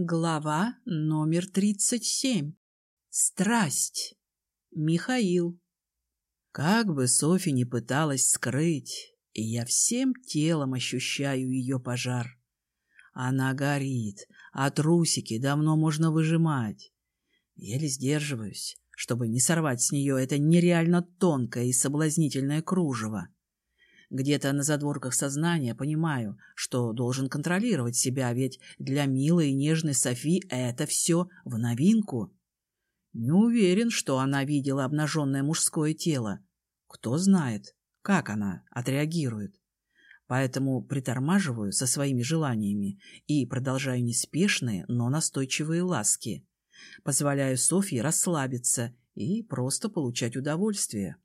Глава номер 37. Страсть. Михаил. Как бы Софи не пыталась скрыть, я всем телом ощущаю ее пожар. Она горит, а трусики давно можно выжимать. Еле сдерживаюсь, чтобы не сорвать с нее это нереально тонкое и соблазнительное кружево. Где-то на задворках сознания понимаю, что должен контролировать себя, ведь для милой и нежной Софи это все в новинку. Не уверен, что она видела обнаженное мужское тело. Кто знает, как она отреагирует. Поэтому притормаживаю со своими желаниями и продолжаю неспешные, но настойчивые ласки. Позволяю Софье расслабиться и просто получать удовольствие.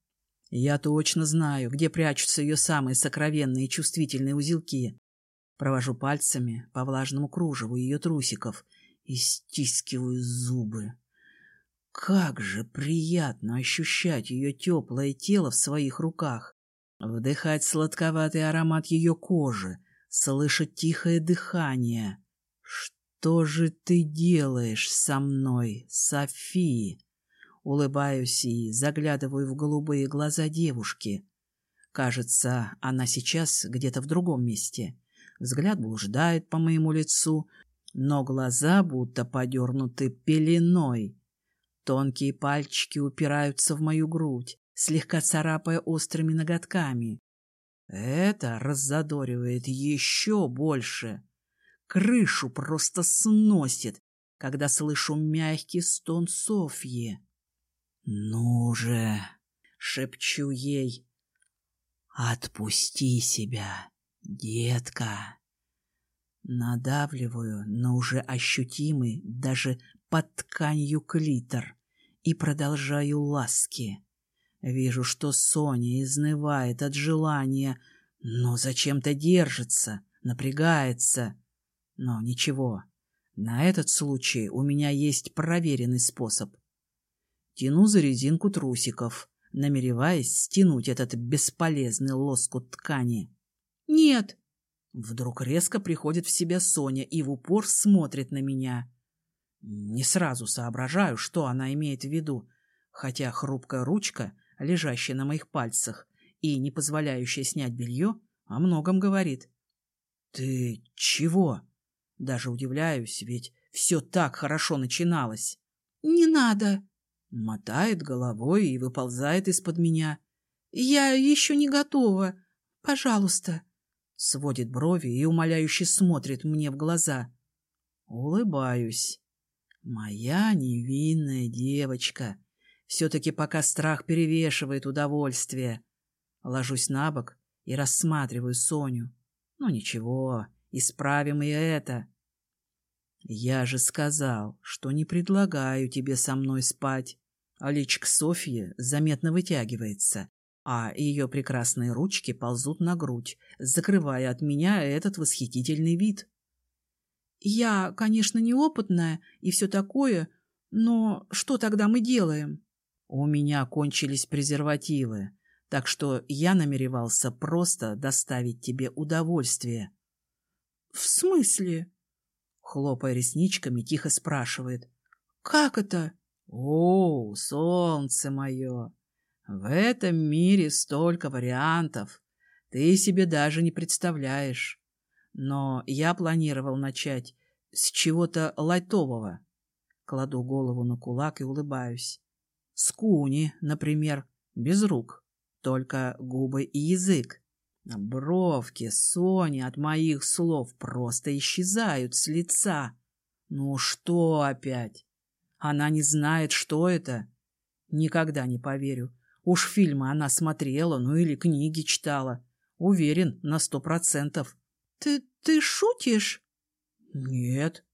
Я точно знаю, где прячутся ее самые сокровенные чувствительные узелки. Провожу пальцами по влажному кружеву ее трусиков и стискиваю зубы. Как же приятно ощущать ее теплое тело в своих руках, вдыхать сладковатый аромат ее кожи, слышать тихое дыхание. Что же ты делаешь со мной, София? Улыбаюсь и заглядываю в голубые глаза девушки. Кажется, она сейчас где-то в другом месте. Взгляд блуждает по моему лицу, но глаза будто подернуты пеленой. Тонкие пальчики упираются в мою грудь, слегка царапая острыми ноготками. Это раззадоривает еще больше. Крышу просто сносит, когда слышу мягкий стон Софьи. «Ну же!» — шепчу ей. «Отпусти себя, детка!» Надавливаю на уже ощутимый даже под тканью клитор и продолжаю ласки. Вижу, что Соня изнывает от желания, но зачем-то держится, напрягается. Но ничего, на этот случай у меня есть проверенный способ. Тяну за резинку трусиков, намереваясь стянуть этот бесполезный лоскут ткани. «Нет!» Вдруг резко приходит в себя Соня и в упор смотрит на меня. Не сразу соображаю, что она имеет в виду, хотя хрупкая ручка, лежащая на моих пальцах и не позволяющая снять белье, о многом говорит. «Ты чего?» Даже удивляюсь, ведь все так хорошо начиналось. «Не надо!» Мотает головой и выползает из-под меня. «Я еще не готова. Пожалуйста». Сводит брови и умоляюще смотрит мне в глаза. Улыбаюсь. Моя невинная девочка. Все-таки пока страх перевешивает удовольствие. Ложусь на бок и рассматриваю Соню. Ну ничего, исправим и это. Я же сказал, что не предлагаю тебе со мной спать. А личик Софьи заметно вытягивается, а ее прекрасные ручки ползут на грудь, закрывая от меня этот восхитительный вид. «Я, конечно, неопытная и все такое, но что тогда мы делаем?» «У меня кончились презервативы, так что я намеревался просто доставить тебе удовольствие». «В смысле?» Хлопая ресничками, тихо спрашивает. «Как это?» О, солнце мое! В этом мире столько вариантов, ты себе даже не представляешь. Но я планировал начать с чего-то лайтового. Кладу голову на кулак и улыбаюсь. С куни, например, без рук, только губы и язык. Бровки Сони от моих слов просто исчезают с лица. Ну что опять? Она не знает, что это. Никогда не поверю. Уж фильмы она смотрела, ну или книги читала. Уверен на сто процентов. Ты, ты шутишь? Нет.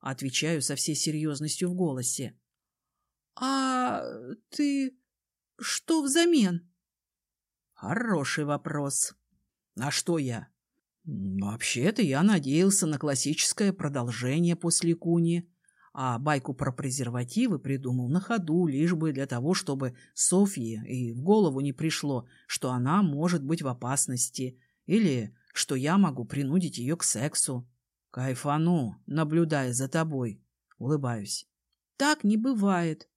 Отвечаю со всей серьезностью в голосе. А ты что взамен? Хороший вопрос. А что я? Вообще-то я надеялся на классическое продолжение после Куни а байку про презервативы придумал на ходу, лишь бы для того, чтобы Софье и в голову не пришло, что она может быть в опасности, или что я могу принудить ее к сексу. Кайфану, наблюдая за тобой. Улыбаюсь. Так не бывает.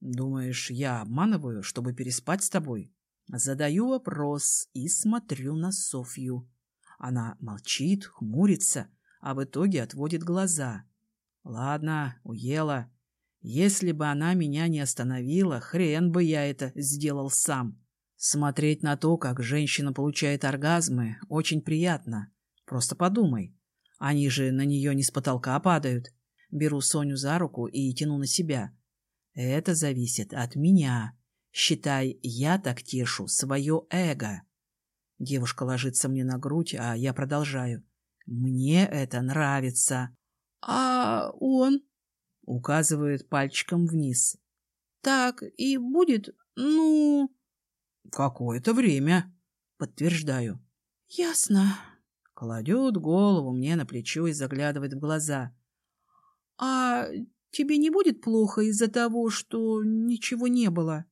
Думаешь, я обманываю, чтобы переспать с тобой? Задаю вопрос и смотрю на Софью. Она молчит, хмурится, а в итоге отводит глаза. Ладно, уела. Если бы она меня не остановила, хрен бы я это сделал сам. Смотреть на то, как женщина получает оргазмы, очень приятно. Просто подумай. Они же на нее не с потолка падают. Беру Соню за руку и тяну на себя. Это зависит от меня. Считай, я так тешу свое эго. Девушка ложится мне на грудь, а я продолжаю. Мне это нравится. А он? Указывает пальчиком вниз. Так и будет, ну... Какое-то время. Подтверждаю. Ясно. Кладет голову мне на плечо и заглядывает в глаза. «А тебе не будет плохо из-за того, что ничего не было?»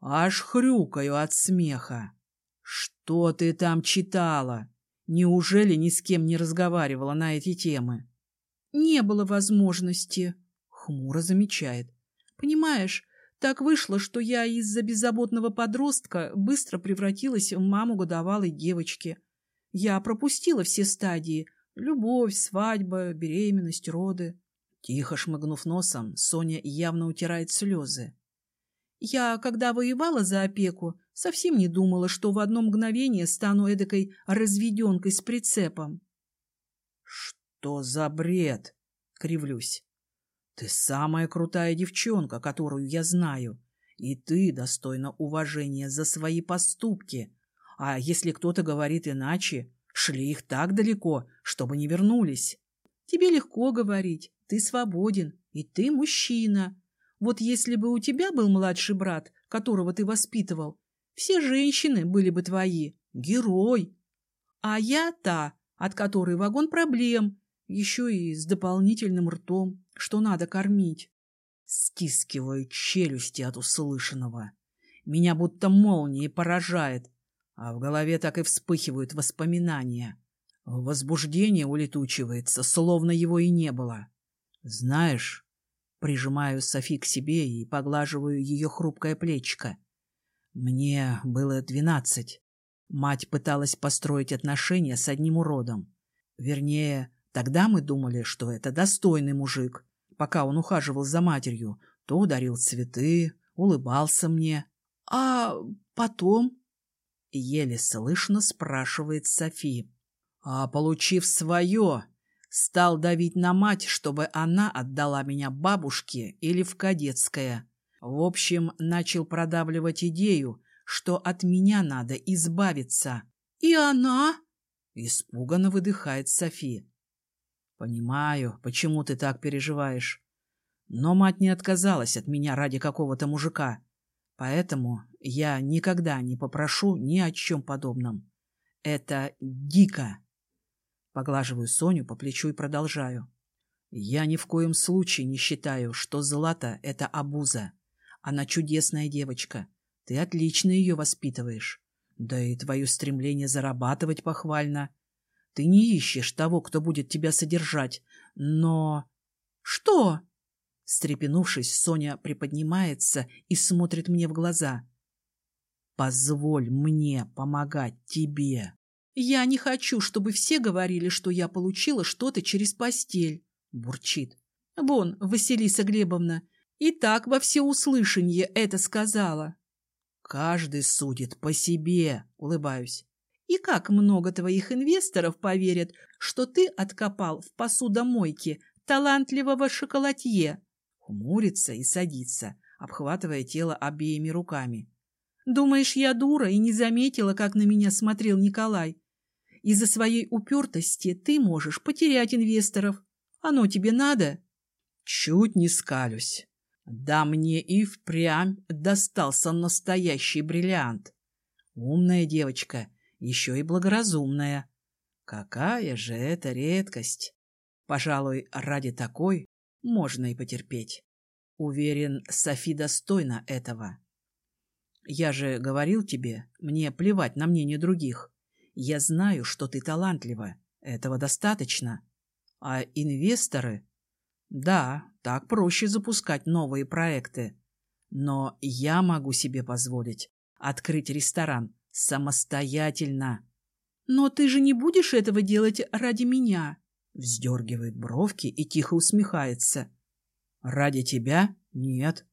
Аж хрюкаю от смеха. «Что ты там читала? Неужели ни с кем не разговаривала на эти темы?» «Не было возможности», — хмуро замечает. «Понимаешь, так вышло, что я из-за беззаботного подростка быстро превратилась в маму годовалой девочки». Я пропустила все стадии — любовь, свадьба, беременность, роды. Тихо шмыгнув носом, Соня явно утирает слезы. Я, когда воевала за опеку, совсем не думала, что в одно мгновение стану эдакой разведенкой с прицепом. — Что за бред? — кривлюсь. — Ты самая крутая девчонка, которую я знаю, и ты достойна уважения за свои поступки, а если кто-то говорит иначе, шли их так далеко, чтобы не вернулись. Тебе легко говорить, ты свободен, и ты мужчина. Вот если бы у тебя был младший брат, которого ты воспитывал, все женщины были бы твои, герой. А я та, от которой вагон проблем, еще и с дополнительным ртом, что надо кормить. Стискиваю челюсти от услышанного. Меня будто молнией поражает, а в голове так и вспыхивают воспоминания. Возбуждение улетучивается, словно его и не было. Знаешь, прижимаю Софи к себе и поглаживаю ее хрупкое плечико. Мне было двенадцать. Мать пыталась построить отношения с одним уродом. Вернее, тогда мы думали, что это достойный мужик. Пока он ухаживал за матерью, то ударил цветы, улыбался мне. А потом — еле слышно спрашивает Софи. А получив свое, стал давить на мать, чтобы она отдала меня бабушке или в кадетское. В общем, начал продавливать идею, что от меня надо избавиться. «И она?» — испуганно выдыхает Софи. «Понимаю, почему ты так переживаешь. Но мать не отказалась от меня ради какого-то мужика. Поэтому я никогда не попрошу ни о чем подобном. Это дико. Поглаживаю Соню по плечу и продолжаю. Я ни в коем случае не считаю, что Злата — это обуза. Она чудесная девочка. Ты отлично ее воспитываешь. Да и твое стремление зарабатывать похвально. Ты не ищешь того, кто будет тебя содержать, но... Что? Встрепенувшись, Соня приподнимается и смотрит мне в глаза. «Позволь мне помогать тебе». «Я не хочу, чтобы все говорили, что я получила что-то через постель», — бурчит. «Вон, Василиса Глебовна, и так во всеуслышание это сказала». «Каждый судит по себе», — улыбаюсь. «И как много твоих инвесторов поверят, что ты откопал в посудомойке талантливого шоколадье?» Хмурится и садится, обхватывая тело обеими руками. «Думаешь, я дура и не заметила, как на меня смотрел Николай? Из-за своей упертости ты можешь потерять инвесторов. Оно тебе надо?» Чуть не скалюсь. Да мне и впрямь достался настоящий бриллиант. Умная девочка, еще и благоразумная. Какая же это редкость! Пожалуй, ради такой можно и потерпеть. Уверен, Софи достойна этого. Я же говорил тебе, мне плевать на мнение других. Я знаю, что ты талантлива. Этого достаточно. А инвесторы? Да, так проще запускать новые проекты. Но я могу себе позволить открыть ресторан самостоятельно. Но ты же не будешь этого делать ради меня. Вздергивает бровки и тихо усмехается. Ради тебя? Нет.